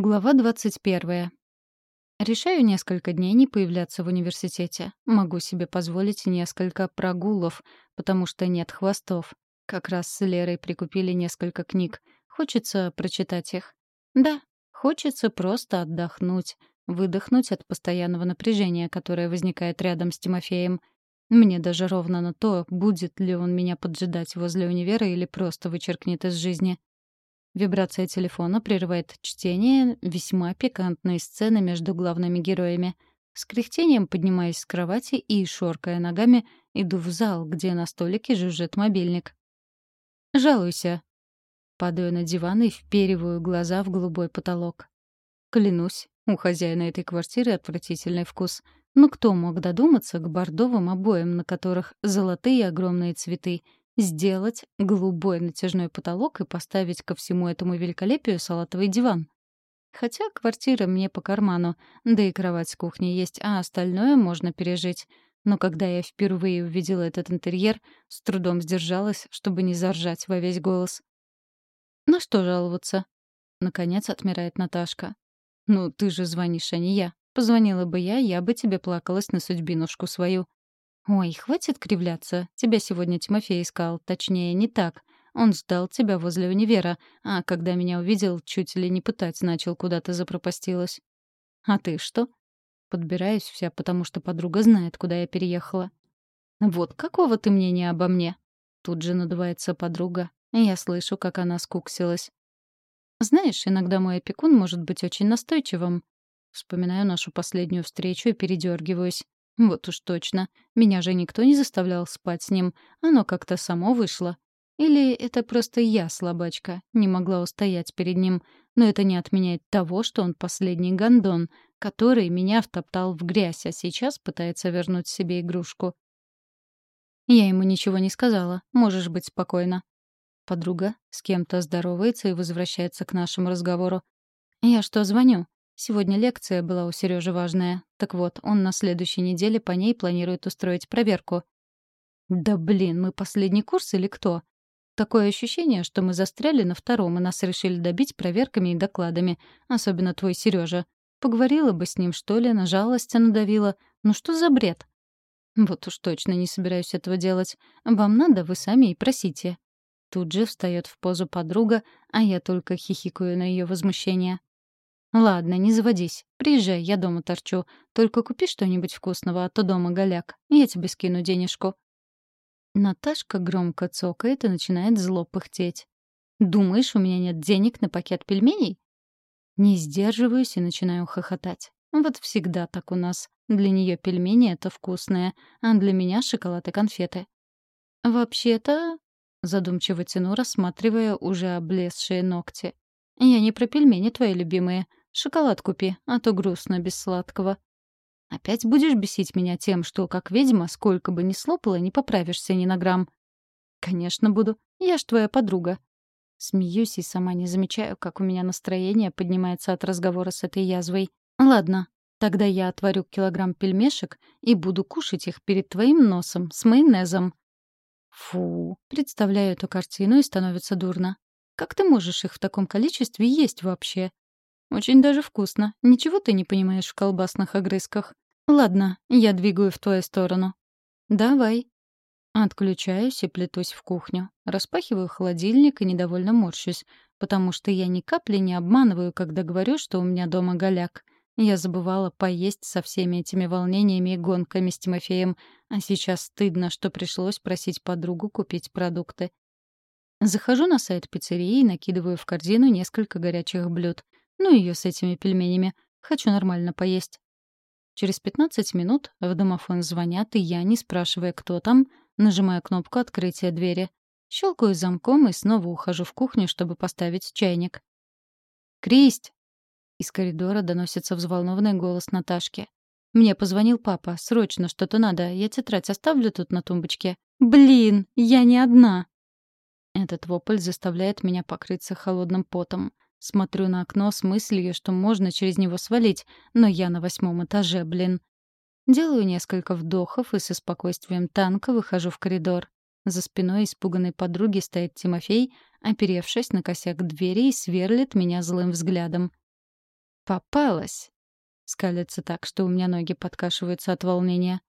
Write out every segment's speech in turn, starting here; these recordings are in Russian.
Глава 21. Решаю несколько дней не появляться в университете. Могу себе позволить несколько прогулов, потому что нет хвостов. Как раз с Лерой прикупили несколько книг. Хочется прочитать их. Да, хочется просто отдохнуть, выдохнуть от постоянного напряжения, которое возникает рядом с Тимофеем. Мне даже ровно на то, будет ли он меня поджидать возле универа или просто вычеркнет из жизни. Вибрация телефона прерывает чтение весьма пикантной сцены между главными героями. С кряхтением поднимаюсь с кровати и, шоркая ногами, иду в зал, где на столике жужжит мобильник. «Жалуйся». Падаю на диван и впериваю глаза в голубой потолок. Клянусь, у хозяина этой квартиры отвратительный вкус. Но кто мог додуматься к бордовым обоям, на которых золотые огромные цветы — сделать голубой натяжной потолок и поставить ко всему этому великолепию салатовый диван. Хотя квартира мне по карману, да и кровать с кухней есть, а остальное можно пережить. Но когда я впервые увидела этот интерьер, с трудом сдержалась, чтобы не заржать во весь голос. «На что жаловаться?» — наконец отмирает Наташка. «Ну, ты же звонишь, а не я. Позвонила бы я, я бы тебе плакалась на судьбинушку свою. «Ой, хватит кривляться. Тебя сегодня Тимофей искал. Точнее, не так. Он ждал тебя возле универа, а когда меня увидел, чуть ли не пытать начал, куда ты запропастилась». «А ты что?» Подбираюсь вся, потому что подруга знает, куда я переехала. «Вот какого ты мнения обо мне?» Тут же надувается подруга. Я слышу, как она скуксилась. «Знаешь, иногда мой опекун может быть очень настойчивым». Вспоминаю нашу последнюю встречу и передергиваюсь. Вот уж точно. Меня же никто не заставлял спать с ним. Оно как-то само вышло. Или это просто я, слабачка, не могла устоять перед ним. Но это не отменяет того, что он последний гондон, который меня втоптал в грязь, а сейчас пытается вернуть себе игрушку. Я ему ничего не сказала. Можешь быть спокойна. Подруга с кем-то здоровается и возвращается к нашему разговору. «Я что, звоню? Сегодня лекция была у Сережи важная. Так вот, он на следующей неделе по ней планирует устроить проверку. Да блин, мы последний курс или кто? Такое ощущение, что мы застряли на втором, и нас решили добить проверками и докладами. Особенно твой Сережа. Поговорила бы с ним, что ли, на жалость надавила. Ну что за бред? Вот уж точно не собираюсь этого делать. Вам надо, вы сами и просите. Тут же встает в позу подруга, а я только хихикаю на ее возмущение. «Ладно, не заводись. Приезжай, я дома торчу. Только купи что-нибудь вкусного, а то дома голяк. Я тебе скину денежку». Наташка громко цокает и начинает зло пыхтеть. «Думаешь, у меня нет денег на пакет пельменей?» Не сдерживаюсь и начинаю хохотать. Вот всегда так у нас. Для нее пельмени — это вкусное, а для меня — шоколад и конфеты. «Вообще-то...» — задумчиво тяну, рассматривая уже облезшие ногти. «Я не про пельмени твои любимые. Шоколад купи, а то грустно без сладкого. Опять будешь бесить меня тем, что, как ведьма, сколько бы ни слопала, не поправишься ни на грамм. Конечно, буду. Я ж твоя подруга. Смеюсь и сама не замечаю, как у меня настроение поднимается от разговора с этой язвой. Ладно, тогда я отварю килограмм пельмешек и буду кушать их перед твоим носом с майонезом. Фу, представляю эту картину и становится дурно. Как ты можешь их в таком количестве есть вообще? Очень даже вкусно. Ничего ты не понимаешь в колбасных огрызках. Ладно, я двигаю в твою сторону. Давай. Отключаюсь и плетусь в кухню. Распахиваю холодильник и недовольно морщусь, потому что я ни капли не обманываю, когда говорю, что у меня дома голяк. Я забывала поесть со всеми этими волнениями и гонками с Тимофеем, а сейчас стыдно, что пришлось просить подругу купить продукты. Захожу на сайт пиццерии и накидываю в корзину несколько горячих блюд — ну ее с этими пельменями. Хочу нормально поесть. Через 15 минут в домофон звонят, и я, не спрашивая, кто там, нажимаю кнопку открытия двери. Щелкаю замком и снова ухожу в кухню, чтобы поставить чайник. «Кристь!» Из коридора доносится взволнованный голос Наташки. «Мне позвонил папа. Срочно что-то надо. Я тетрадь оставлю тут на тумбочке». «Блин, я не одна!» Этот вопль заставляет меня покрыться холодным потом. Смотрю на окно с мыслью, что можно через него свалить, но я на восьмом этаже, блин. Делаю несколько вдохов и со спокойствием танка выхожу в коридор. За спиной испуганной подруги стоит Тимофей, оперевшись на косяк двери и сверлит меня злым взглядом. «Попалась!» — скалится так, что у меня ноги подкашиваются от волнения.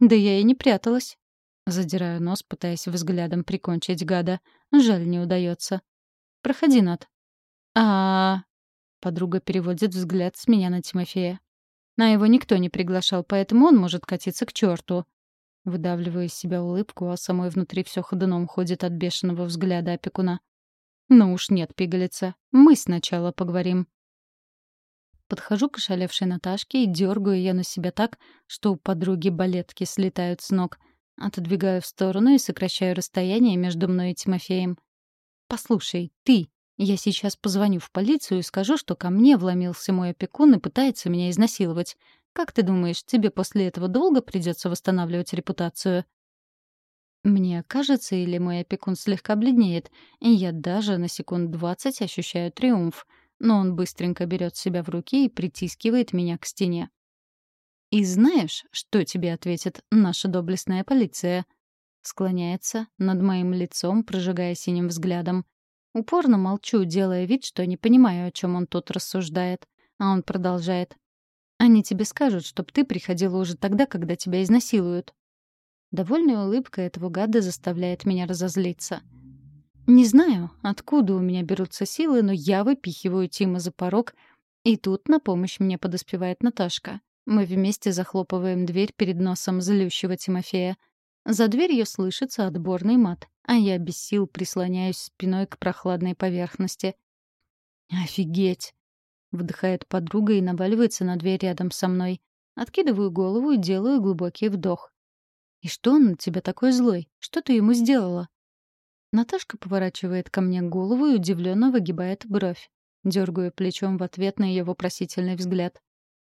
«Да я и не пряталась!» Задираю нос, пытаясь взглядом прикончить гада. Жаль, не удается. «Проходи, Над». А, Подруга переводит взгляд с меня на Тимофея. На его никто не приглашал, поэтому он может катиться к черту. Выдавливаю из себя улыбку, а самой внутри все ходуном ходит от бешеного взгляда опекуна. Ну уж нет, пигалица. Мы сначала поговорим. Подхожу к ошалевшей Наташке и дергаю ее на себя так, что у подруги балетки слетают с ног. Отодвигаю в сторону и сокращаю расстояние между мной и Тимофеем. «Послушай, ты, я сейчас позвоню в полицию и скажу, что ко мне вломился мой опекун и пытается меня изнасиловать. Как ты думаешь, тебе после этого долго придется восстанавливать репутацию?» Мне кажется, или мой опекун слегка бледнеет, и я даже на секунд двадцать ощущаю триумф, но он быстренько берет себя в руки и притискивает меня к стене. «И знаешь, что тебе ответит наша доблестная полиция?» Склоняется над моим лицом, прожигая синим взглядом. Упорно молчу, делая вид, что не понимаю, о чем он тут рассуждает. А он продолжает. «Они тебе скажут, чтоб ты приходила уже тогда, когда тебя изнасилуют». Довольная улыбка этого гада заставляет меня разозлиться. Не знаю, откуда у меня берутся силы, но я выпихиваю Тима за порог, и тут на помощь мне подоспевает Наташка. Мы вместе захлопываем дверь перед носом злющего Тимофея. За дверью слышится отборный мат а я без сил прислоняюсь спиной к прохладной поверхности. «Офигеть!» — вдыхает подруга и наваливается на дверь рядом со мной. Откидываю голову и делаю глубокий вдох. «И что он на тебя такой злой? Что ты ему сделала?» Наташка поворачивает ко мне голову и удивленно выгибает бровь. Дергаю плечом в ответ на ее вопросительный взгляд.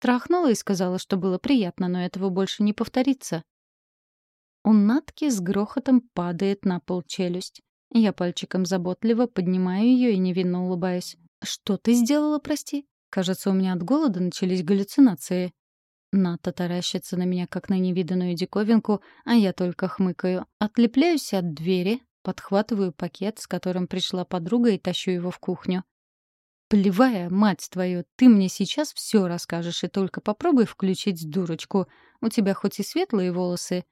Трахнула и сказала, что было приятно, но этого больше не повторится. У Натки с грохотом падает на пол челюсть. Я пальчиком заботливо поднимаю ее и невинно улыбаюсь. «Что ты сделала, прости? Кажется, у меня от голода начались галлюцинации». Ната таращится на меня, как на невиданную диковинку, а я только хмыкаю. Отлепляюсь от двери, подхватываю пакет, с которым пришла подруга, и тащу его в кухню. «Плевая, мать твою, ты мне сейчас все расскажешь, и только попробуй включить дурочку. У тебя хоть и светлые волосы,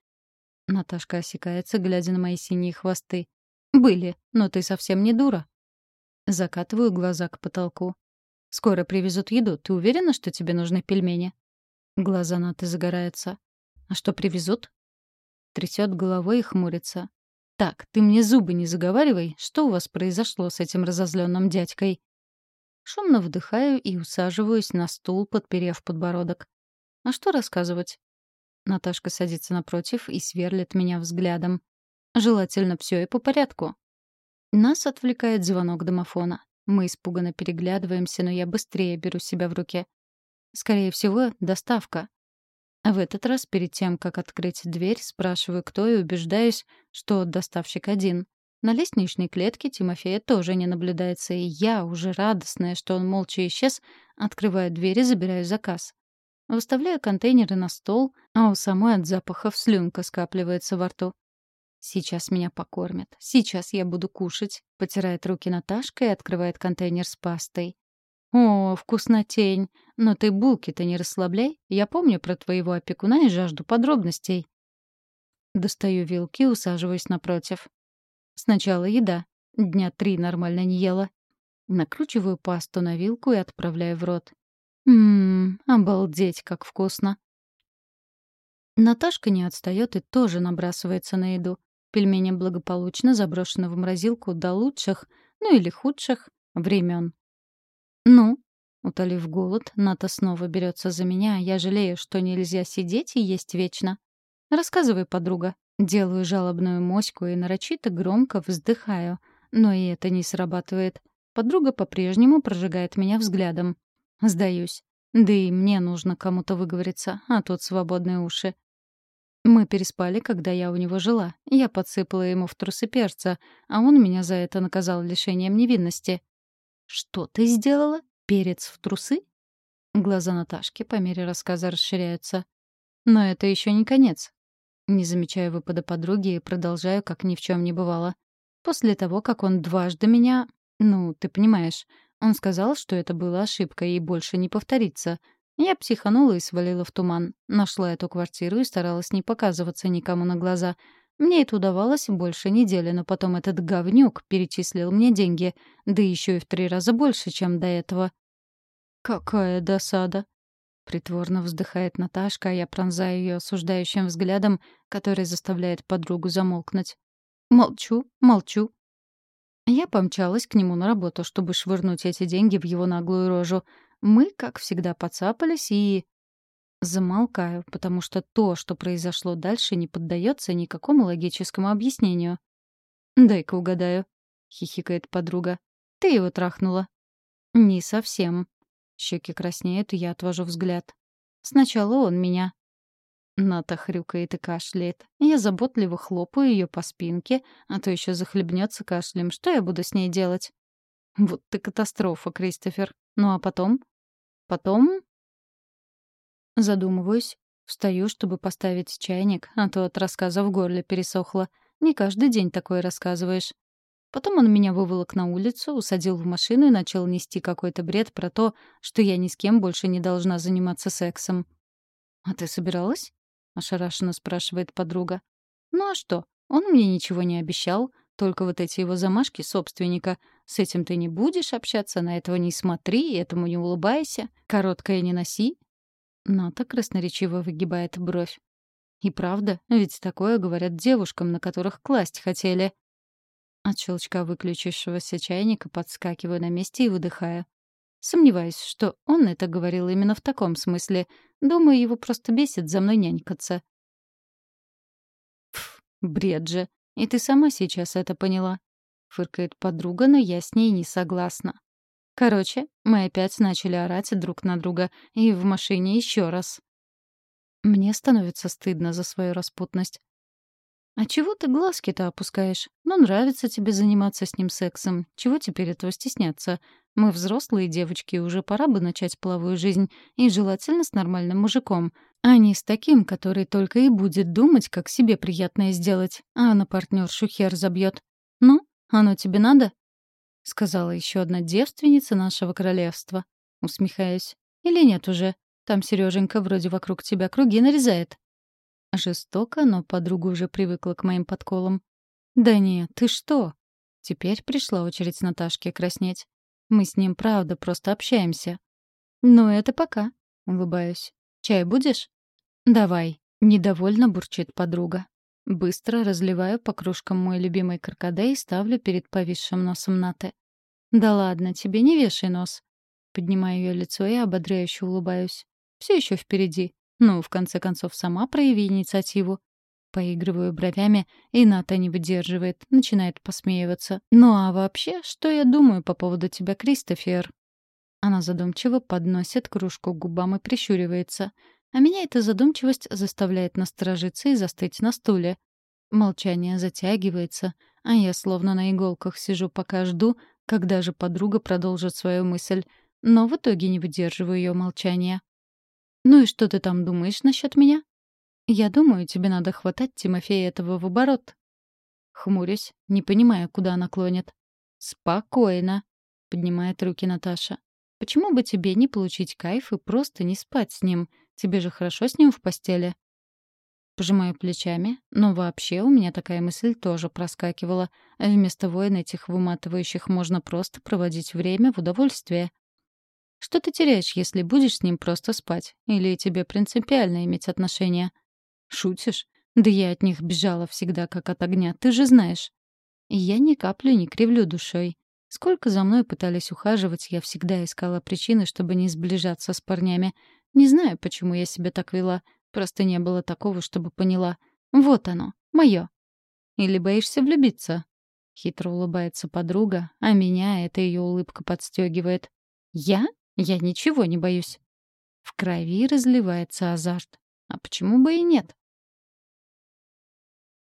Наташка осекается, глядя на мои синие хвосты. «Были, но ты совсем не дура». Закатываю глаза к потолку. «Скоро привезут еду. Ты уверена, что тебе нужны пельмени?» Глаза Наты загораются. «А что привезут?» Трясет головой и хмурится. «Так, ты мне зубы не заговаривай. Что у вас произошло с этим разозленным дядькой?» Шумно вдыхаю и усаживаюсь на стул, подперев подбородок. «А что рассказывать? Наташка садится напротив и сверлит меня взглядом. Желательно все и по порядку. Нас отвлекает звонок домофона. Мы испуганно переглядываемся, но я быстрее беру себя в руки. Скорее всего, доставка. В этот раз, перед тем, как открыть дверь, спрашиваю, кто, и убеждаюсь, что доставщик один. На лестничной клетке Тимофея тоже не наблюдается, и я, уже радостная, что он молча исчез, открываю дверь и забираю заказ. Выставляю контейнеры на стол, а у самой от запахов слюнка скапливается во рту. Сейчас меня покормят. Сейчас я буду кушать. Потирает руки Наташка и открывает контейнер с пастой. О, вкуснотень. Но ты булки-то не расслабляй. Я помню про твоего опекуна и жажду подробностей. Достаю вилки и усаживаюсь напротив. Сначала еда. Дня три нормально не ела. Накручиваю пасту на вилку и отправляю в рот. Ммм, обалдеть, как вкусно. Наташка не отстает и тоже набрасывается на еду. Пельмени благополучно заброшены в морозилку до лучших, ну или худших, времен. Ну, утолив голод, Ната снова берется за меня, а я жалею, что нельзя сидеть и есть вечно. Рассказывай, подруга. Делаю жалобную моську и нарочито громко вздыхаю, но и это не срабатывает. Подруга по-прежнему прожигает меня взглядом. Сдаюсь. Да и мне нужно кому-то выговориться, а тут свободные уши. Мы переспали, когда я у него жила. Я подсыпала ему в трусы перца, а он меня за это наказал лишением невинности. «Что ты сделала? Перец в трусы?» Глаза Наташки по мере рассказа расширяются. Но это еще не конец. Не замечаю выпада подруги и продолжаю, как ни в чем не бывало. После того, как он дважды меня... Ну, ты понимаешь, Он сказал, что это была ошибка и больше не повторится. Я психанула и свалила в туман. Нашла эту квартиру и старалась не показываться никому на глаза. Мне это удавалось больше недели, но потом этот говнюк перечислил мне деньги, да еще и в три раза больше, чем до этого. «Какая досада!» Притворно вздыхает Наташка, а я пронзаю ее осуждающим взглядом, который заставляет подругу замолкнуть. Молчу, молчу. Я помчалась к нему на работу, чтобы швырнуть эти деньги в его наглую рожу. Мы, как всегда, подцапались и... Замолкаю, потому что то, что произошло дальше, не поддается никакому логическому объяснению. «Дай-ка угадаю», — хихикает подруга. «Ты его трахнула». «Не совсем», Щеки краснеют, и я отвожу взгляд. Сначала он меня. Ната хрюкает и кашляет. Я заботливо хлопаю ее по спинке, а то еще захлебнется кашлем. Что я буду с ней делать? Вот ты катастрофа, Кристофер. Ну а потом? Потом... Задумываюсь. Встаю, чтобы поставить чайник, а то от рассказа в горле пересохло. Не каждый день такое рассказываешь. Потом он меня выволок на улицу, усадил в машину и начал нести какой-то бред про то, что я ни с кем больше не должна заниматься сексом. «А ты собиралась?» — ошарашенно спрашивает подруга. «Ну а что? Он мне ничего не обещал, только вот эти его замашки собственника. С этим ты не будешь общаться, на этого не смотри, этому не улыбайся, короткое не носи». Ната красноречиво выгибает бровь. И правда, ведь такое говорят девушкам, на которых класть хотели. От щелчка выключившегося чайника подскакиваю на месте и выдыхаю. Сомневаюсь, что он это говорил именно в таком смысле. Думаю, его просто бесит за мной нянькаться. Пф, бред же. И ты сама сейчас это поняла. Фыркает подруга, но я с ней не согласна. Короче, мы опять начали орать друг на друга, и в машине еще раз. Мне становится стыдно за свою распутность. «А чего ты глазки-то опускаешь? Ну, нравится тебе заниматься с ним сексом. Чего теперь этого стесняться? Мы взрослые девочки, уже пора бы начать половую жизнь, и желательно с нормальным мужиком, а не с таким, который только и будет думать, как себе приятное сделать, а на партнершу хер забьет. Ну, оно тебе надо?» — сказала еще одна девственница нашего королевства. Усмехаюсь. «Или нет уже? Там Сереженька вроде вокруг тебя круги нарезает». Жестоко, но подруга уже привыкла к моим подколам. «Да нет, ты что?» Теперь пришла очередь Наташки краснеть. Мы с ним, правда, просто общаемся. «Ну, это пока», — улыбаюсь. «Чай будешь?» «Давай», — недовольно бурчит подруга. Быстро разливаю по кружкам мой любимый каркаде и ставлю перед повисшим носом Наты. «Да ладно, тебе не вешай нос». Поднимаю ее лицо и ободряюще улыбаюсь. Все еще впереди. Ну, в конце концов, сама прояви инициативу. Поигрываю бровями, и Ната не выдерживает, начинает посмеиваться. «Ну а вообще, что я думаю по поводу тебя, Кристофер?» Она задумчиво подносит кружку к губам и прищуривается. А меня эта задумчивость заставляет насторожиться и застыть на стуле. Молчание затягивается, а я словно на иголках сижу, пока жду, когда же подруга продолжит свою мысль. Но в итоге не выдерживаю ее молчания. «Ну и что ты там думаешь насчет меня?» «Я думаю, тебе надо хватать Тимофея этого в оборот». Хмурюсь, не понимая, куда она клонит. «Спокойно», — поднимает руки Наташа. «Почему бы тебе не получить кайф и просто не спать с ним? Тебе же хорошо с ним в постели». Пожимаю плечами, но вообще у меня такая мысль тоже проскакивала. Вместо войн этих выматывающих можно просто проводить время в удовольствие. Что ты теряешь, если будешь с ним просто спать? Или тебе принципиально иметь отношения? Шутишь? Да я от них бежала всегда, как от огня, ты же знаешь. И я ни капли не кривлю душой. Сколько за мной пытались ухаживать, я всегда искала причины, чтобы не сближаться с парнями. Не знаю, почему я себя так вела. Просто не было такого, чтобы поняла. Вот оно, мое. Или боишься влюбиться? Хитро улыбается подруга, а меня эта ее улыбка подстегивает. Я? Я ничего не боюсь. В крови разливается азарт. А почему бы и нет?